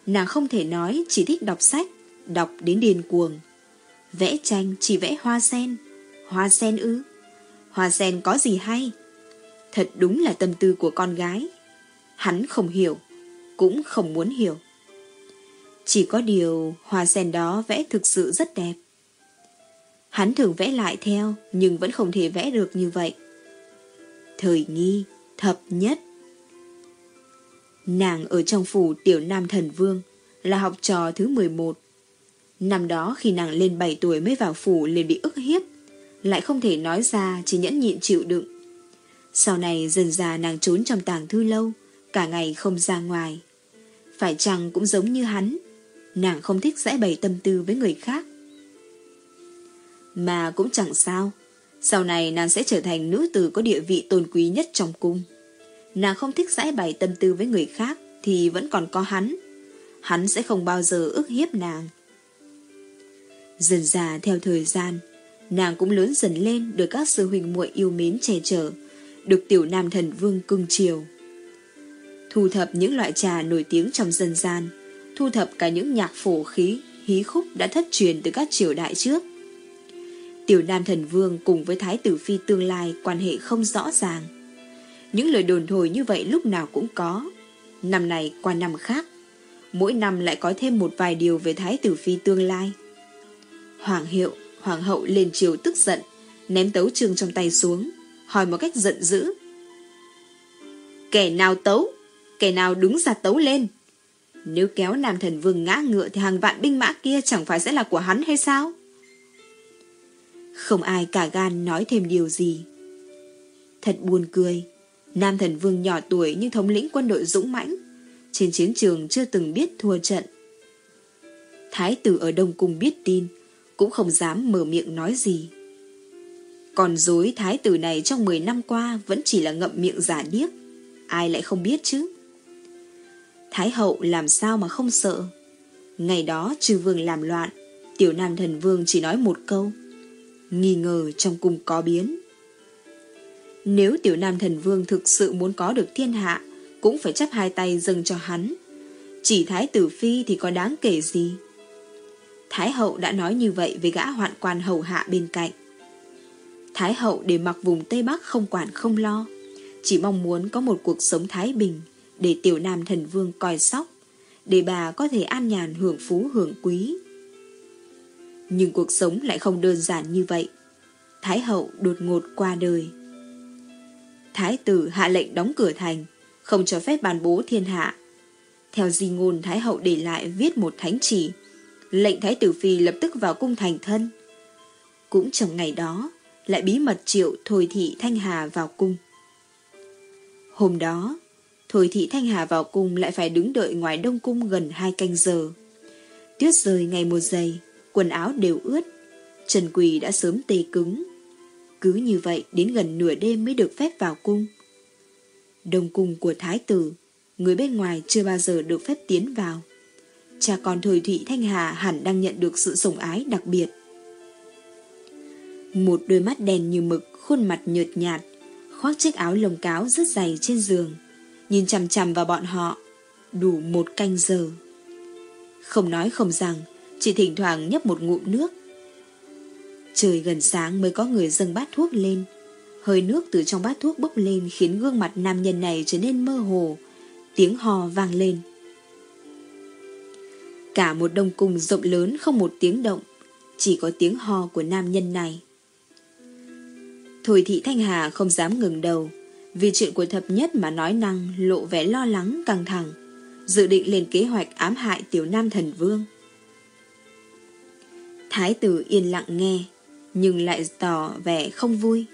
Nàng không thể nói chỉ thích đọc sách, đọc đến điên cuồng. Vẽ tranh chỉ vẽ hoa sen. Hoa sen ư? Hoa sen có gì hay? Thật đúng là tâm tư của con gái. Hắn không hiểu, cũng không muốn hiểu. Chỉ có điều hoa sen đó vẽ thực sự rất đẹp. Hắn thường vẽ lại theo nhưng vẫn không thể vẽ được như vậy. Thời nghi, thập nhất. Nàng ở trong phủ tiểu nam thần vương là học trò thứ 11. Năm đó khi nàng lên 7 tuổi mới vào phủ liền bị ức hiếp, lại không thể nói ra chỉ nhẫn nhịn chịu đựng. Sau này dần già nàng trốn trong tàng thư lâu, cả ngày không ra ngoài. Phải chăng cũng giống như hắn, nàng không thích giải bày tâm tư với người khác. Mà cũng chẳng sao, sau này nàng sẽ trở thành nữ tử có địa vị tôn quý nhất trong cung. Nàng không thích giải bày tâm tư với người khác thì vẫn còn có hắn. Hắn sẽ không bao giờ ức hiếp nàng. Dần già theo thời gian, nàng cũng lớn dần lên được các sư huynh muội yêu mến che chở, được tiểu nam thần vương cưng chiều. Thu thập những loại trà nổi tiếng trong dân gian, thu thập cả những nhạc phổ khí, hí khúc đã thất truyền từ các triều đại trước. Tiểu Nam Thần Vương cùng với Thái tử Phi tương lai quan hệ không rõ ràng. Những lời đồn thổi như vậy lúc nào cũng có. Năm này qua năm khác, mỗi năm lại có thêm một vài điều về Thái tử Phi tương lai. Hoàng hiệu, Hoàng hậu lên chiều tức giận, ném tấu trường trong tay xuống, hỏi một cách giận dữ. Kẻ nào tấu, kẻ nào đứng ra tấu lên. Nếu kéo Nam Thần Vương ngã ngựa thì hàng vạn binh mã kia chẳng phải sẽ là của hắn hay sao? Không ai cả gan nói thêm điều gì. Thật buồn cười. Nam thần vương nhỏ tuổi nhưng thống lĩnh quân đội dũng mãnh. Trên chiến trường chưa từng biết thua trận. Thái tử ở Đông Cung biết tin, cũng không dám mở miệng nói gì. Còn dối thái tử này trong 10 năm qua vẫn chỉ là ngậm miệng giả điếc. Ai lại không biết chứ? Thái hậu làm sao mà không sợ? Ngày đó trừ vương làm loạn, tiểu nam thần vương chỉ nói một câu nghi ngờ trong cung có biến. Nếu tiểu nam thần vương thực sự muốn có được thiên hạ, cũng phải chấp hai tay dâng cho hắn. Chỉ thái tử phi thì có đáng kể gì. Thái hậu đã nói như vậy với gã hoạn quan hầu hạ bên cạnh. Thái hậu để mặc vùng Tây Bắc không quản không lo, chỉ mong muốn có một cuộc sống thái bình để tiểu nam thần vương coi sóc, để bà có thể an nhàn hưởng phú hưởng quý. Nhưng cuộc sống lại không đơn giản như vậy. Thái hậu đột ngột qua đời. Thái tử hạ lệnh đóng cửa thành, không cho phép bàn bố thiên hạ. Theo di ngôn Thái hậu để lại viết một thánh chỉ, lệnh Thái tử Phi lập tức vào cung thành thân. Cũng trong ngày đó, lại bí mật triệu Thôi Thị Thanh Hà vào cung. Hôm đó, Thôi thị Thanh Hà vào cung lại phải đứng đợi ngoài đông cung gần hai canh giờ. Tuyết rơi ngày một giây, quần áo đều ướt, Trần Quỳ đã sớm tê cứng. Cứ như vậy đến gần nửa đêm mới được phép vào cung. Đông cung của Thái tử, người bên ngoài chưa bao giờ được phép tiến vào. Cha con Thời Thụy Thanh Hà hẳn đang nhận được sự sủng ái đặc biệt. Một đôi mắt đèn như mực, khuôn mặt nhợt nhạt, khoác chiếc áo lồng cáo rất dày trên giường, nhìn chằm chằm vào bọn họ, đủ một canh giờ. Không nói không rằng, chỉ thỉnh thoảng nhấp một ngụm nước. Trời gần sáng mới có người dâng bát thuốc lên. Hơi nước từ trong bát thuốc bốc lên khiến gương mặt nam nhân này trở nên mơ hồ. Tiếng hò vang lên. Cả một đông cung rộng lớn không một tiếng động, chỉ có tiếng hò của nam nhân này. Thôi thị Thanh Hà không dám ngừng đầu, vì chuyện của thập nhất mà nói năng lộ vẻ lo lắng căng thẳng, dự định lên kế hoạch ám hại tiểu nam thần vương. Thái tử yên lặng nghe, nhưng lại tỏ vẻ không vui.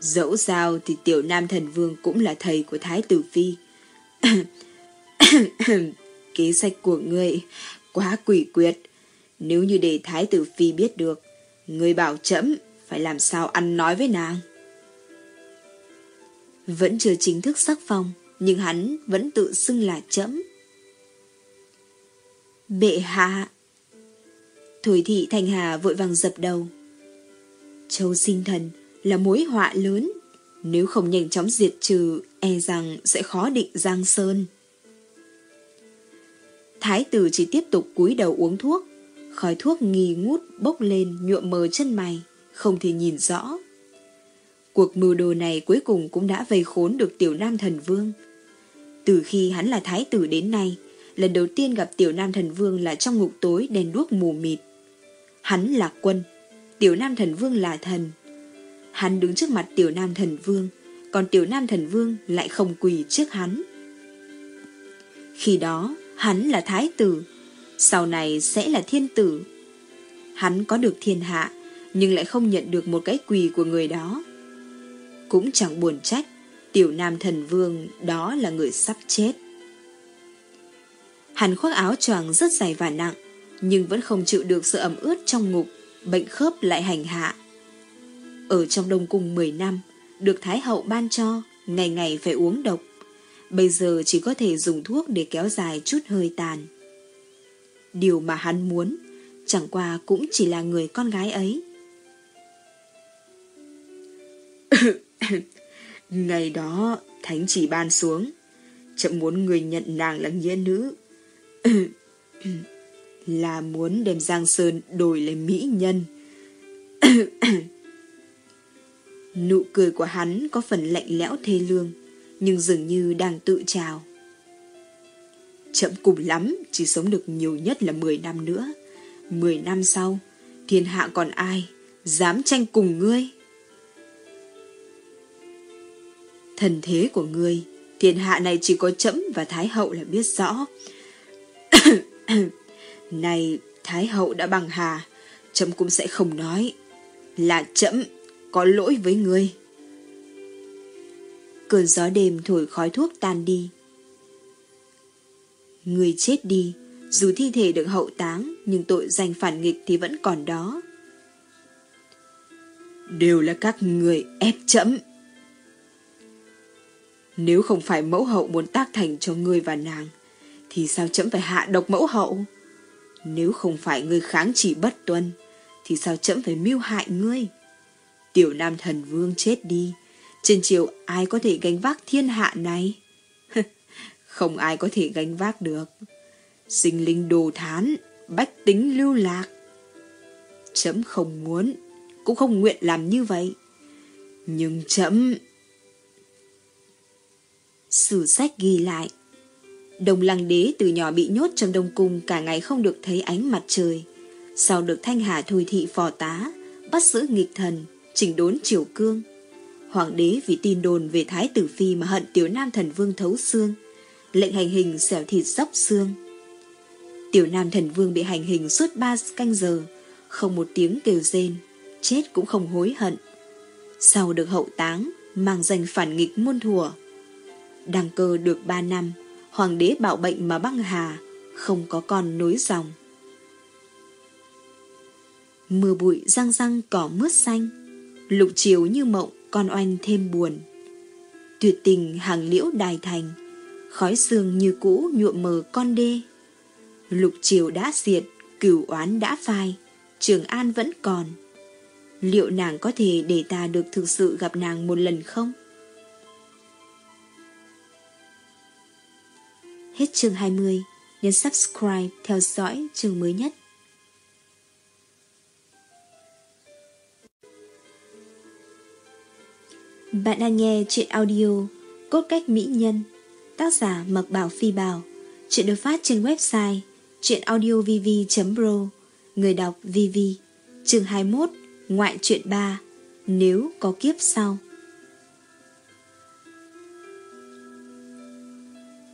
Dẫu sao thì tiểu nam thần vương cũng là thầy của Thái tử Phi. *coughs* Kế sách của ngươi quá quỷ quyệt. Nếu như để Thái tử Phi biết được, ngươi bảo chấm phải làm sao ăn nói với nàng. Vẫn chưa chính thức sắc phong, nhưng hắn vẫn tự xưng là chấm. Bệ hạ Thủy thị Thành Hà vội vàng dập đầu. Châu sinh thần là mối họa lớn, nếu không nhanh chóng diệt trừ, e rằng sẽ khó định Giang Sơn. Thái tử chỉ tiếp tục cúi đầu uống thuốc, khói thuốc nghi ngút bốc lên nhuộm mờ chân mày, không thể nhìn rõ. Cuộc mưu đồ này cuối cùng cũng đã vây khốn được tiểu nam thần vương. Từ khi hắn là thái tử đến nay, lần đầu tiên gặp tiểu nam thần vương là trong ngục tối đèn đuốc mù mịt. Hắn là quân, tiểu nam thần vương là thần. Hắn đứng trước mặt tiểu nam thần vương, còn tiểu nam thần vương lại không quỳ trước hắn. Khi đó, hắn là thái tử, sau này sẽ là thiên tử. Hắn có được thiên hạ, nhưng lại không nhận được một cái quỳ của người đó. Cũng chẳng buồn trách, tiểu nam thần vương đó là người sắp chết. Hắn khoác áo choàng rất dày và nặng, nhưng vẫn không chịu được sự ẩm ướt trong ngục, bệnh khớp lại hành hạ. Ở trong đông cung 10 năm, được Thái Hậu ban cho, ngày ngày phải uống độc. Bây giờ chỉ có thể dùng thuốc để kéo dài chút hơi tàn. Điều mà hắn muốn, chẳng qua cũng chỉ là người con gái ấy. *coughs* Ngày đó, Thánh chỉ ban xuống, chậm muốn người nhận nàng là nghĩa nữ. *coughs* là muốn đem Giang Sơn đổi lấy mỹ nhân. *coughs* Nụ cười của hắn có phần lạnh lẽo thê lương, nhưng dường như đang tự trào. Chậm cùng lắm, chỉ sống được nhiều nhất là 10 năm nữa. 10 năm sau, thiên hạ còn ai dám tranh cùng ngươi? Thần thế của ngươi, thiên hạ này chỉ có chậm và thái hậu là biết rõ. *coughs* Này, Thái hậu đã bằng hà, chấm cũng sẽ không nói. Là chấm, có lỗi với ngươi. Cơn gió đêm thổi khói thuốc tan đi. Người chết đi, dù thi thể được hậu táng, nhưng tội danh phản nghịch thì vẫn còn đó. Đều là các người ép chấm. Nếu không phải mẫu hậu muốn tác thành cho ngươi và nàng, thì sao chấm phải hạ độc mẫu hậu? Nếu không phải ngươi kháng chỉ bất tuân, thì sao chậm phải mưu hại ngươi? Tiểu nam thần vương chết đi, trên triều ai có thể gánh vác thiên hạ này? *laughs* không ai có thể gánh vác được. Sinh linh đồ thán, bách tính lưu lạc. Chấm không muốn, cũng không nguyện làm như vậy. Nhưng chấm... Sử sách ghi lại, Đồng lăng đế từ nhỏ bị nhốt trong đông cung cả ngày không được thấy ánh mặt trời. Sau được thanh hà thôi thị phò tá, bắt giữ nghịch thần, chỉnh đốn triều cương. Hoàng đế vì tin đồn về thái tử phi mà hận tiểu nam thần vương thấu xương, lệnh hành hình xẻo thịt dốc xương. Tiểu nam thần vương bị hành hình suốt ba canh giờ, không một tiếng kêu rên, chết cũng không hối hận. Sau được hậu táng, mang danh phản nghịch muôn thùa. Đăng cơ được ba năm, hoàng đế bạo bệnh mà băng hà, không có con nối dòng. Mưa bụi răng răng cỏ mướt xanh, lục chiều như mộng con oanh thêm buồn. Tuyệt tình hàng liễu đài thành, khói sương như cũ nhuộm mờ con đê. Lục chiều đã diệt, cửu oán đã phai, Trường An vẫn còn. Liệu nàng có thể để ta được thực sự gặp nàng một lần không? Hết chương 20, nhấn subscribe theo dõi chương mới nhất. Bạn đang nghe chuyện audio Cốt cách mỹ nhân Tác giả Mộc Bảo Phi Bảo. Chuyện được phát trên website chuyenaudiovv.pro Người đọc VV Chương 21 Ngoại truyện 3 Nếu có kiếp sau.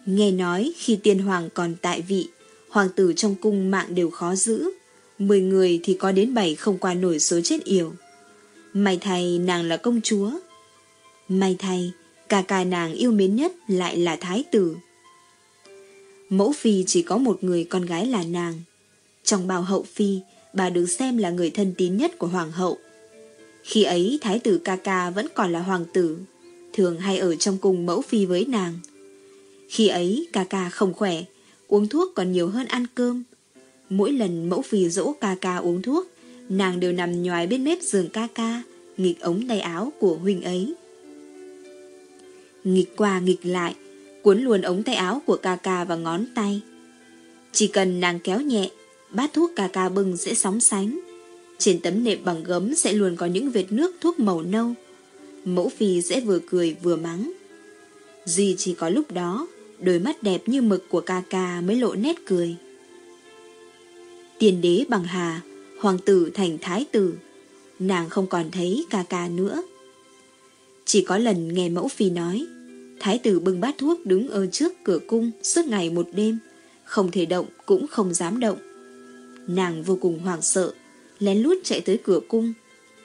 Nghe nói khi tiên hoàng còn tại vị Hoàng tử trong cung mạng đều khó giữ. Mười người thì có đến bảy không qua nổi số chết yểu. May thay nàng là công chúa. May thay ca ca nàng yêu mến nhất lại là thái tử. Mẫu phi chỉ có một người con gái là nàng. Trong bao hậu phi bà được xem là người thân tín nhất của hoàng hậu. Khi ấy thái tử ca ca vẫn còn là hoàng tử, thường hay ở trong cùng mẫu phi với nàng. Khi ấy ca ca không khỏe, uống thuốc còn nhiều hơn ăn cơm. Mỗi lần mẫu phi dỗ ca ca uống thuốc, nàng đều nằm nhòi bên mép giường ca ca, nghịch ống tay áo của huynh ấy. Nghịch qua nghịch lại, cuốn luôn ống tay áo của ca ca vào ngón tay. Chỉ cần nàng kéo nhẹ, bát thuốc ca ca bưng sẽ sóng sánh. Trên tấm nệm bằng gấm sẽ luôn có những vệt nước thuốc màu nâu. Mẫu phi sẽ vừa cười vừa mắng. Duy chỉ có lúc đó, đôi mắt đẹp như mực của ca ca mới lộ nét cười. Tiền đế bằng hà, hoàng tử thành thái tử, nàng không còn thấy ca ca nữa. Chỉ có lần nghe mẫu phi nói, thái tử bưng bát thuốc đứng ở trước cửa cung suốt ngày một đêm, không thể động cũng không dám động. Nàng vô cùng hoảng sợ, lén lút chạy tới cửa cung,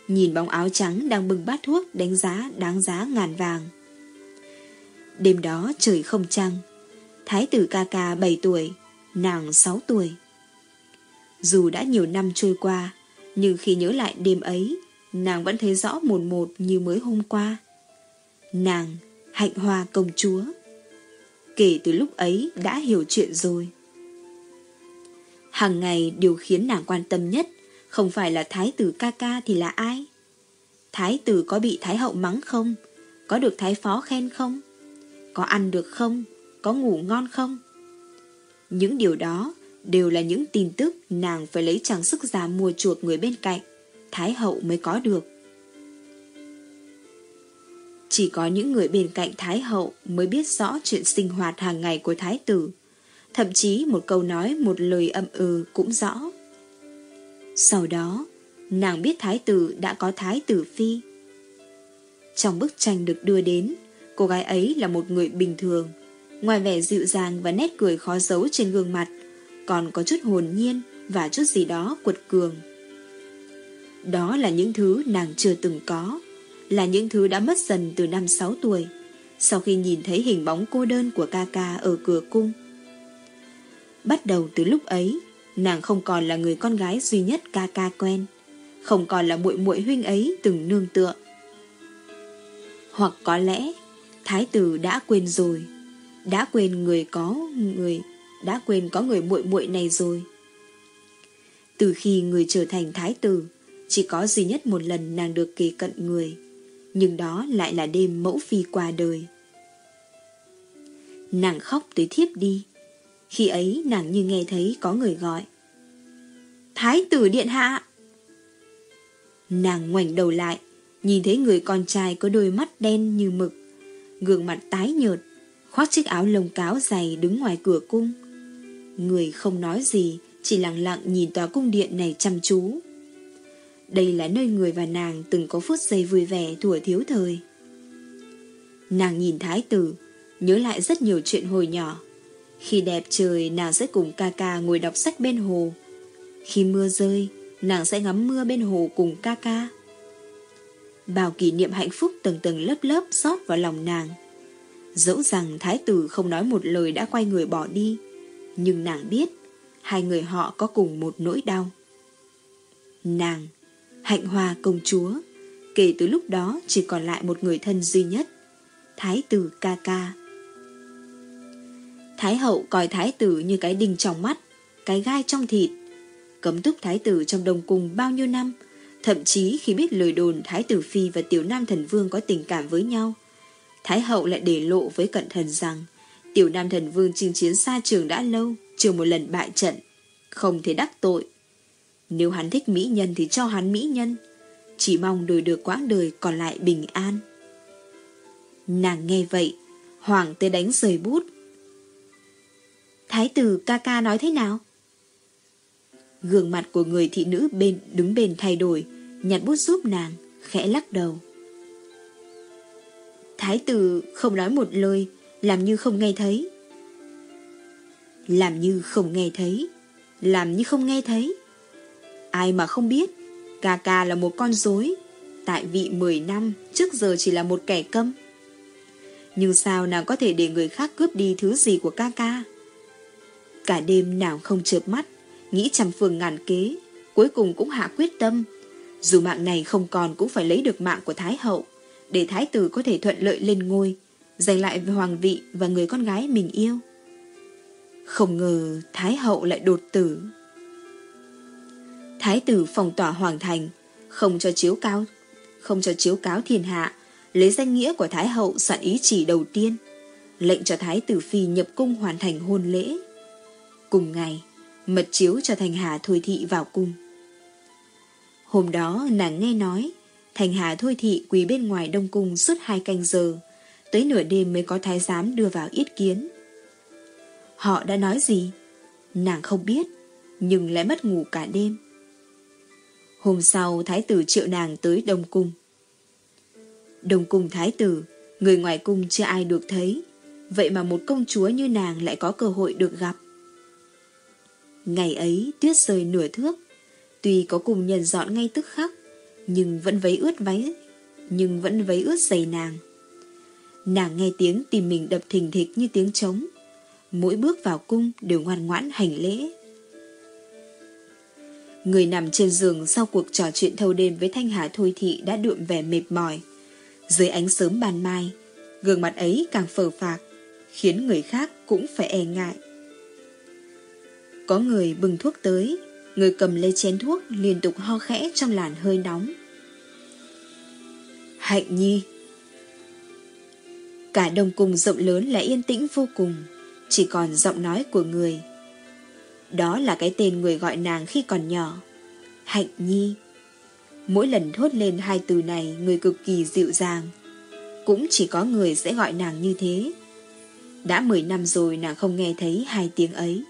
nhìn bóng áo trắng đang bưng bát thuốc đánh giá đáng giá ngàn vàng. Đêm đó trời không trăng, thái tử ca ca 7 tuổi, nàng 6 tuổi. Dù đã nhiều năm trôi qua, nhưng khi nhớ lại đêm ấy, nàng vẫn thấy rõ một một như mới hôm qua. Nàng, hạnh hoa công chúa. Kể từ lúc ấy đã hiểu chuyện rồi. Hàng ngày điều khiến nàng quan tâm nhất không phải là thái tử ca ca thì là ai? Thái tử có bị thái hậu mắng không? Có được thái phó khen không? Có ăn được không? Có ngủ ngon không? Những điều đó đều là những tin tức nàng phải lấy trang sức già mua chuộc người bên cạnh, thái hậu mới có được. Chỉ có những người bên cạnh thái hậu mới biết rõ chuyện sinh hoạt hàng ngày của thái tử, thậm chí một câu nói một lời âm ừ cũng rõ. Sau đó, nàng biết thái tử đã có thái tử phi. Trong bức tranh được đưa đến, cô gái ấy là một người bình thường, ngoài vẻ dịu dàng và nét cười khó giấu trên gương mặt, còn có chút hồn nhiên và chút gì đó cuột cường. Đó là những thứ nàng chưa từng có, là những thứ đã mất dần từ năm 6 tuổi, sau khi nhìn thấy hình bóng cô đơn của ca ca ở cửa cung. Bắt đầu từ lúc ấy, nàng không còn là người con gái duy nhất ca ca quen, không còn là muội muội huynh ấy từng nương tựa. Hoặc có lẽ, thái tử đã quên rồi, đã quên người có người, đã quên có người muội muội này rồi. Từ khi người trở thành thái tử, chỉ có duy nhất một lần nàng được kề cận người, nhưng đó lại là đêm mẫu phi qua đời. Nàng khóc tới thiếp đi, khi ấy nàng như nghe thấy có người gọi. Thái tử điện hạ! Nàng ngoảnh đầu lại, nhìn thấy người con trai có đôi mắt đen như mực, gương mặt tái nhợt, khoác chiếc áo lông cáo dày đứng ngoài cửa cung. Người không nói gì, chỉ lặng lặng nhìn tòa cung điện này chăm chú. Đây là nơi người và nàng từng có phút giây vui vẻ thuở thiếu thời. Nàng nhìn thái tử, nhớ lại rất nhiều chuyện hồi nhỏ. Khi đẹp trời nàng sẽ cùng ca ca ngồi đọc sách bên hồ Khi mưa rơi Nàng sẽ ngắm mưa bên hồ cùng ca ca bao kỷ niệm hạnh phúc từng tầng lớp lớp rót vào lòng nàng. Dẫu rằng thái tử không nói một lời đã quay người bỏ đi, nhưng nàng biết hai người họ có cùng một nỗi đau. Nàng, hạnh hòa công chúa, kể từ lúc đó chỉ còn lại một người thân duy nhất, thái tử ca ca. Thái hậu coi thái tử như cái đinh trong mắt, cái gai trong thịt. Cấm túc thái tử trong đồng cung bao nhiêu năm, thậm chí khi biết lời đồn thái tử phi và tiểu nam thần vương có tình cảm với nhau, Thái hậu lại để lộ với cận thần rằng tiểu nam thần vương chinh chiến xa trường đã lâu, chưa một lần bại trận, không thể đắc tội. Nếu hắn thích mỹ nhân thì cho hắn mỹ nhân, chỉ mong đổi được quãng đời còn lại bình an. Nàng nghe vậy, hoàng tê đánh rời bút. Thái tử ca ca nói thế nào? Gương mặt của người thị nữ bên đứng bên thay đổi, nhặt bút giúp nàng, khẽ lắc đầu. Thái tử không nói một lời, làm như không nghe thấy. Làm như không nghe thấy, làm như không nghe thấy. Ai mà không biết, ca ca là một con dối, tại vị 10 năm, trước giờ chỉ là một kẻ câm. Nhưng sao nàng có thể để người khác cướp đi thứ gì của ca ca? Cả đêm nàng không chợp mắt, nghĩ trăm phương ngàn kế, cuối cùng cũng hạ quyết tâm. Dù mạng này không còn cũng phải lấy được mạng của Thái Hậu để thái tử có thể thuận lợi lên ngôi, giành lại hoàng vị và người con gái mình yêu. Không ngờ Thái hậu lại đột tử. Thái tử phòng tỏa hoàng thành, không cho chiếu cáo, không cho chiếu cáo thiên hạ, lấy danh nghĩa của Thái hậu soạn ý chỉ đầu tiên, lệnh cho Thái tử phi nhập cung hoàn thành hôn lễ. Cùng ngày, mật chiếu cho Thành Hà Thôi Thị vào cung. Hôm đó nàng nghe nói Thành Hà thôi thị quỳ bên ngoài đông cung suốt hai canh giờ, tới nửa đêm mới có thái giám đưa vào yết kiến. Họ đã nói gì? Nàng không biết, nhưng lại mất ngủ cả đêm. Hôm sau thái tử triệu nàng tới đông cung. Đông cung thái tử, người ngoài cung chưa ai được thấy, vậy mà một công chúa như nàng lại có cơ hội được gặp. Ngày ấy tuyết rơi nửa thước, tuy có cùng nhận dọn ngay tức khắc, nhưng vẫn vấy ướt váy, nhưng vẫn vấy ướt giày nàng. Nàng nghe tiếng tìm mình đập thình thịch như tiếng trống, mỗi bước vào cung đều ngoan ngoãn hành lễ. Người nằm trên giường sau cuộc trò chuyện thâu đêm với Thanh Hà Thôi Thị đã đượm vẻ mệt mỏi. Dưới ánh sớm ban mai, gương mặt ấy càng phờ phạc, khiến người khác cũng phải e ngại. Có người bưng thuốc tới, người cầm lấy chén thuốc liên tục ho khẽ trong làn hơi nóng. Hạnh Nhi Cả đồng cung rộng lớn là yên tĩnh vô cùng, chỉ còn giọng nói của người. Đó là cái tên người gọi nàng khi còn nhỏ. Hạnh Nhi. Mỗi lần thốt lên hai từ này người cực kỳ dịu dàng. Cũng chỉ có người sẽ gọi nàng như thế. Đã mười năm rồi nàng không nghe thấy hai tiếng ấy.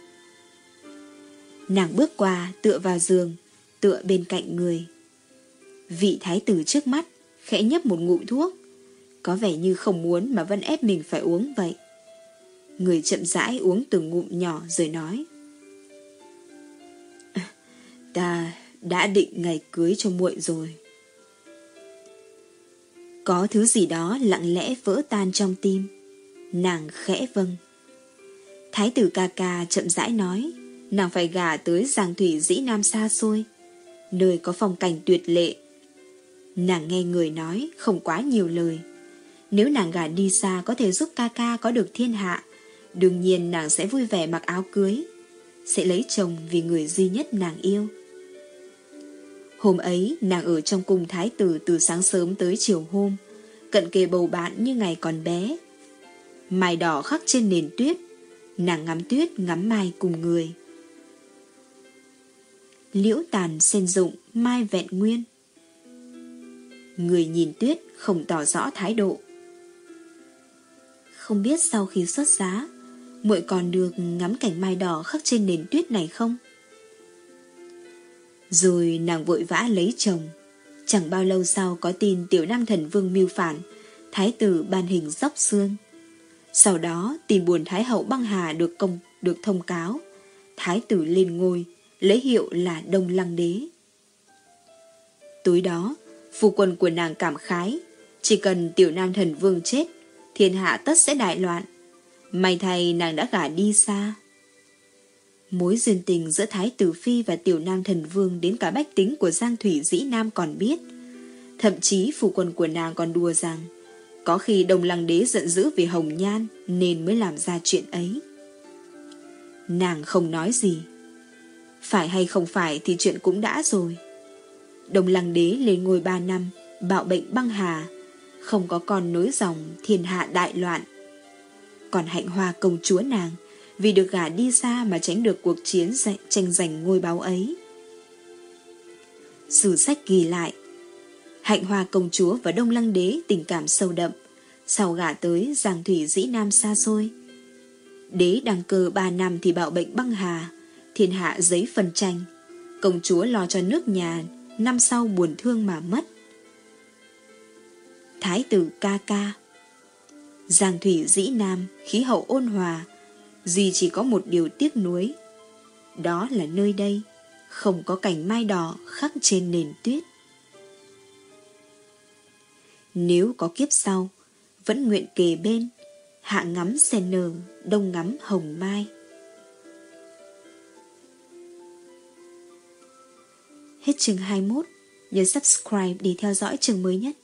Nàng bước qua tựa vào giường, tựa bên cạnh người. Vị thái tử trước mắt khẽ nhấp một ngụm thuốc. Có vẻ như không muốn mà vẫn ép mình phải uống vậy. Người chậm rãi uống từng ngụm nhỏ rồi nói. *laughs* Ta đã định ngày cưới cho muội rồi. Có thứ gì đó lặng lẽ vỡ tan trong tim. Nàng khẽ vâng. Thái tử ca ca chậm rãi nói, nàng phải gả tới giang thủy dĩ nam xa xôi, nơi có phong cảnh tuyệt lệ Nàng nghe người nói không quá nhiều lời. Nếu nàng gả đi xa có thể giúp ca ca có được thiên hạ, đương nhiên nàng sẽ vui vẻ mặc áo cưới, sẽ lấy chồng vì người duy nhất nàng yêu. Hôm ấy, nàng ở trong cung thái tử từ sáng sớm tới chiều hôm, cận kề bầu bạn như ngày còn bé. Mài đỏ khắc trên nền tuyết, nàng ngắm tuyết ngắm mai cùng người. Liễu tàn sen dụng, mai vẹn nguyên. Người nhìn tuyết không tỏ rõ thái độ. Không biết sau khi xuất giá, muội còn được ngắm cảnh mai đỏ khắc trên nền tuyết này không? Rồi nàng vội vã lấy chồng. Chẳng bao lâu sau có tin tiểu nam thần vương mưu phản, thái tử ban hình dốc xương. Sau đó tin buồn thái hậu băng hà được công được thông cáo, thái tử lên ngôi, lấy hiệu là Đông Lăng Đế. Tối đó, Phu quân của nàng cảm khái, chỉ cần tiểu nam thần vương chết, thiên hạ tất sẽ đại loạn. May thay nàng đã gả đi xa. Mối duyên tình giữa Thái Tử Phi và tiểu nam thần vương đến cả bách tính của Giang Thủy Dĩ Nam còn biết. Thậm chí phu quân của nàng còn đùa rằng có khi Đông lăng đế giận dữ vì hồng nhan nên mới làm ra chuyện ấy. Nàng không nói gì. Phải hay không phải thì chuyện cũng đã rồi. Đồng lăng đế lên ngôi ba năm, bạo bệnh băng hà, không có con nối dòng thiên hạ đại loạn. Còn hạnh hoa công chúa nàng, vì được gả đi xa mà tránh được cuộc chiến tranh giành ngôi báo ấy. Sử sách ghi lại, hạnh hoa công chúa và đông lăng đế tình cảm sâu đậm, sau gả tới giang thủy dĩ nam xa xôi. Đế đăng cơ ba năm thì bạo bệnh băng hà, thiên hạ giấy phân tranh, công chúa lo cho nước nhà, năm sau buồn thương mà mất. Thái tử ca ca Giang thủy dĩ nam, khí hậu ôn hòa, duy chỉ có một điều tiếc nuối. Đó là nơi đây, không có cảnh mai đỏ khắc trên nền tuyết. Nếu có kiếp sau, vẫn nguyện kề bên, hạ ngắm sen nở, đông ngắm hồng mai. Hết chừng 21, nhớ subscribe để theo dõi chừng mới nhất.